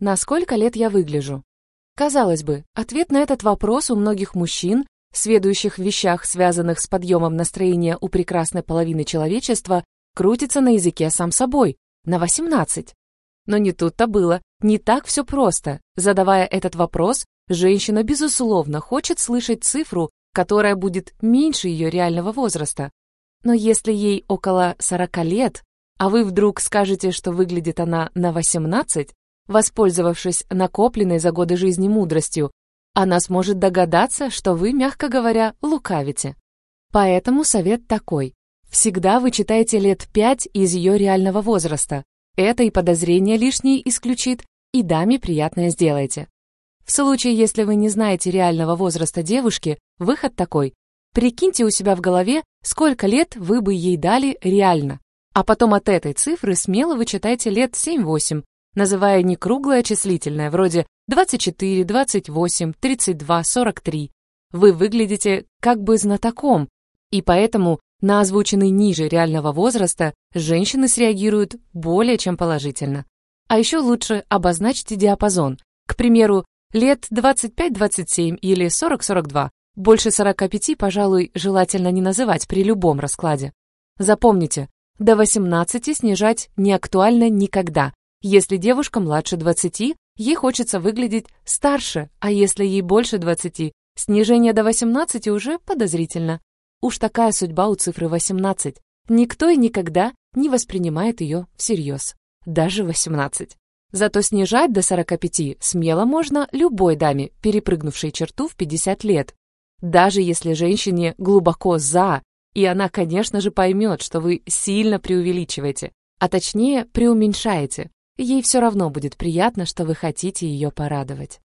На сколько лет я выгляжу? Казалось бы, ответ на этот вопрос у многих мужчин, сведущих в вещах, связанных с подъемом настроения у прекрасной половины человечества, крутится на языке сам собой, на 18. Но не тут-то было, не так все просто. Задавая этот вопрос, женщина, безусловно, хочет слышать цифру, которая будет меньше ее реального возраста. Но если ей около 40 лет, а вы вдруг скажете, что выглядит она на 18, воспользовавшись накопленной за годы жизни мудростью, она сможет догадаться, что вы, мягко говоря, лукавите. Поэтому совет такой. Всегда вычитайте лет 5 из ее реального возраста. Это и подозрение лишнее исключит, и даме приятное сделайте. В случае, если вы не знаете реального возраста девушки, выход такой. Прикиньте у себя в голове, сколько лет вы бы ей дали реально. А потом от этой цифры смело вычитайте лет 7-8, называя не круглое числительное, вроде 24, 28, 32, 43. Вы выглядите как бы знатоком, и поэтому на озвученный ниже реального возраста женщины среагируют более чем положительно. А еще лучше обозначьте диапазон. К примеру, лет 25-27 или 40-42. Больше 45, пожалуй, желательно не называть при любом раскладе. Запомните, до 18 снижать не актуально никогда. Если девушка младше 20, ей хочется выглядеть старше, а если ей больше 20, снижение до 18 уже подозрительно. Уж такая судьба у цифры 18. Никто и никогда не воспринимает ее всерьез. Даже 18. Зато снижать до 45 смело можно любой даме, перепрыгнувшей черту в 50 лет. Даже если женщине глубоко «за», и она, конечно же, поймет, что вы сильно преувеличиваете, а точнее преуменьшаете. Ей все равно будет приятно, что вы хотите ее порадовать.